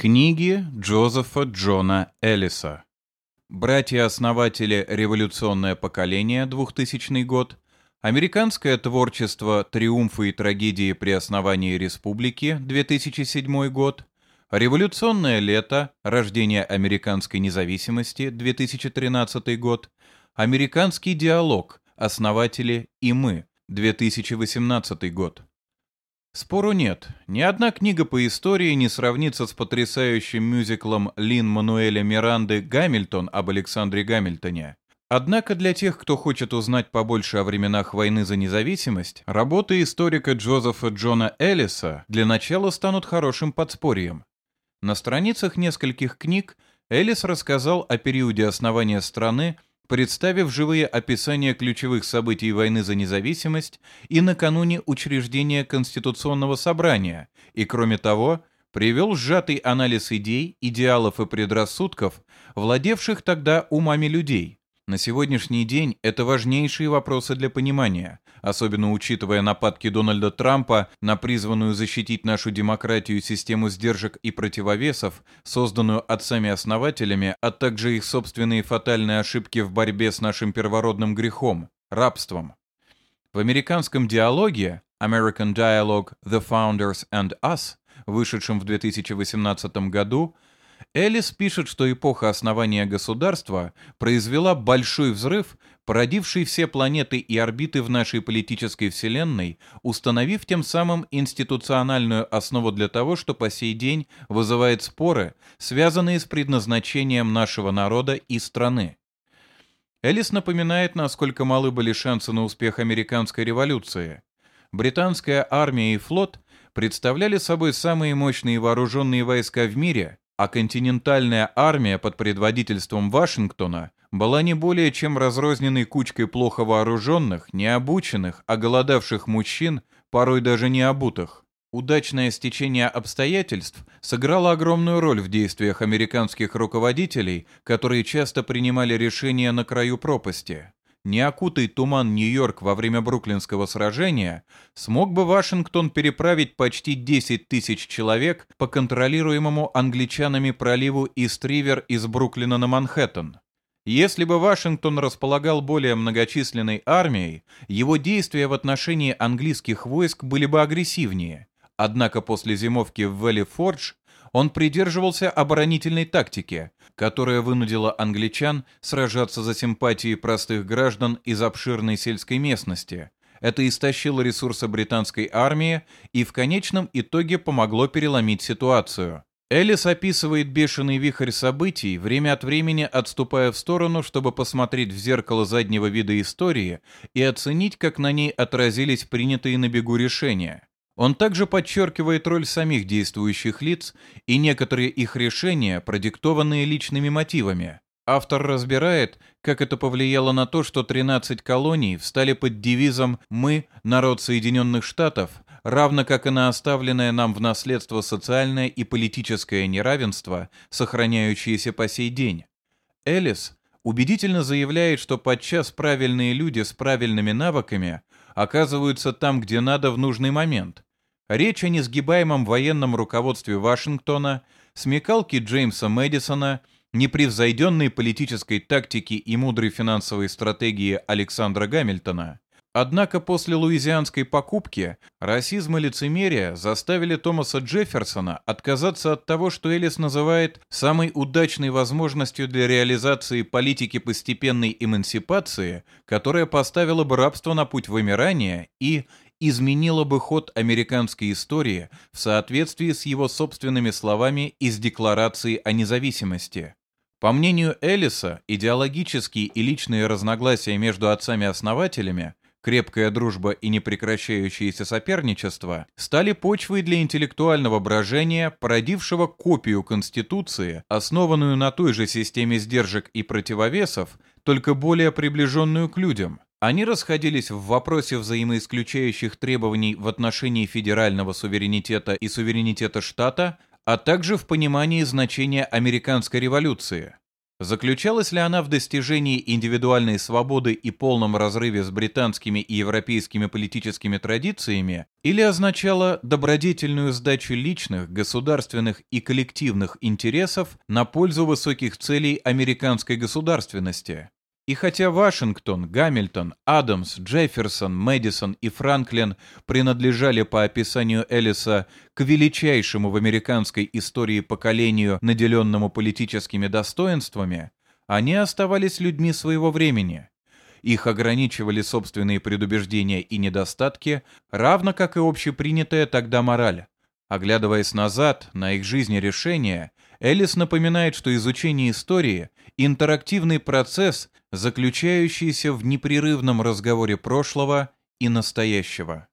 Книги Джозефа Джона Эллиса. Братья-основатели «Революционное поколение» 2000 год, Американское творчество «Триумфы и трагедии при основании республики» 2007 год, Революционное лето. Рождение американской независимости 2013 год, Американский диалог. Основатели и мы 2018 год. Спору нет, ни одна книга по истории не сравнится с потрясающим мюзиклом Лин Мануэля Миранды «Гамильтон» об Александре Гамильтоне. Однако для тех, кто хочет узнать побольше о временах войны за независимость, работы историка Джозефа Джона Эллиса для начала станут хорошим подспорьем. На страницах нескольких книг Эллис рассказал о периоде основания страны представив живые описания ключевых событий войны за независимость и накануне учреждения Конституционного собрания, и, кроме того, привел сжатый анализ идей, идеалов и предрассудков, владевших тогда умами людей, на сегодняшний день это важнейшие вопросы для понимания, особенно учитывая нападки Дональда Трампа на призванную защитить нашу демократию систему сдержек и противовесов, созданную отцами-основателями, а также их собственные фатальные ошибки в борьбе с нашим первородным грехом – рабством. В американском диалоге American Dialogue The Founders and Us, вышедшем в 2018 году, Элис пишет, что эпоха основания государства произвела большой взрыв, породивший все планеты и орбиты в нашей политической вселенной, установив тем самым институциональную основу для того, что по сей день вызывает споры, связанные с предназначением нашего народа и страны. Элис напоминает, насколько малы были шансы на успех американской революции. Британская армия и флот представляли собой самые мощные вооруженные войска в мире, а континентальная армия под предводительством Вашингтона была не более чем разрозненной кучкой плохо вооруженных, необученных, оголодавших мужчин, порой даже не обутых. Удачное стечение обстоятельств сыграло огромную роль в действиях американских руководителей, которые часто принимали решения на краю пропасти не окутый туман Нью-Йорк во время Бруклинского сражения, смог бы Вашингтон переправить почти 10 тысяч человек по контролируемому англичанами проливу Ист-Ривер из Бруклина на Манхэттен. Если бы Вашингтон располагал более многочисленной армией, его действия в отношении английских войск были бы агрессивнее. Однако после зимовки в Вэлли-Фордж он придерживался оборонительной тактики, которая вынудила англичан сражаться за симпатии простых граждан из обширной сельской местности. Это истощило ресурсы британской армии и в конечном итоге помогло переломить ситуацию. Элис описывает бешеный вихрь событий, время от времени отступая в сторону, чтобы посмотреть в зеркало заднего вида истории и оценить, как на ней отразились принятые на бегу решения. Он также подчеркивает роль самих действующих лиц и некоторые их решения, продиктованные личными мотивами. Автор разбирает, как это повлияло на то, что 13 колоний встали под девизом «Мы – народ Соединенных Штатов», равно как и на оставленное нам в наследство социальное и политическое неравенство, сохраняющееся по сей день. Элис убедительно заявляет, что подчас правильные люди с правильными навыками оказываются там, где надо в нужный момент – Речь о несгибаемом военном руководстве Вашингтона, смекалке Джеймса Мэдисона, непревзойденной политической тактики и мудрой финансовой стратегии Александра Гамильтона. Однако после луизианской покупки расизм и лицемерие заставили Томаса Джефферсона отказаться от того, что Элис называет самой удачной возможностью для реализации политики постепенной эмансипации, которая поставила бы рабство на путь вымирания и изменило бы ход американской истории в соответствии с его собственными словами из Декларации о независимости. По мнению Эллиса, идеологические и личные разногласия между отцами-основателями, крепкая дружба и непрекращающееся соперничество стали почвой для интеллектуального брожения, породившего копию Конституции, основанную на той же системе сдержек и противовесов, только более приближенную к людям – они расходились в вопросе взаимоисключающих требований в отношении федерального суверенитета и суверенитета штата, а также в понимании значения американской революции. Заключалась ли она в достижении индивидуальной свободы и полном разрыве с британскими и европейскими политическими традициями, или означала добродетельную сдачу личных, государственных и коллективных интересов на пользу высоких целей американской государственности? И хотя Вашингтон, Гамильтон, Адамс, Джефферсон, Мэдисон и Франклин принадлежали по описанию Эллиса к величайшему в американской истории поколению, наделенному политическими достоинствами, они оставались людьми своего времени. Их ограничивали собственные предубеждения и недостатки, равно как и общепринятая тогда мораль. Оглядываясь назад на их жизни решения, Эллис напоминает, что изучение истории – интерактивный процесс, заключающийся в непрерывном разговоре прошлого и настоящего.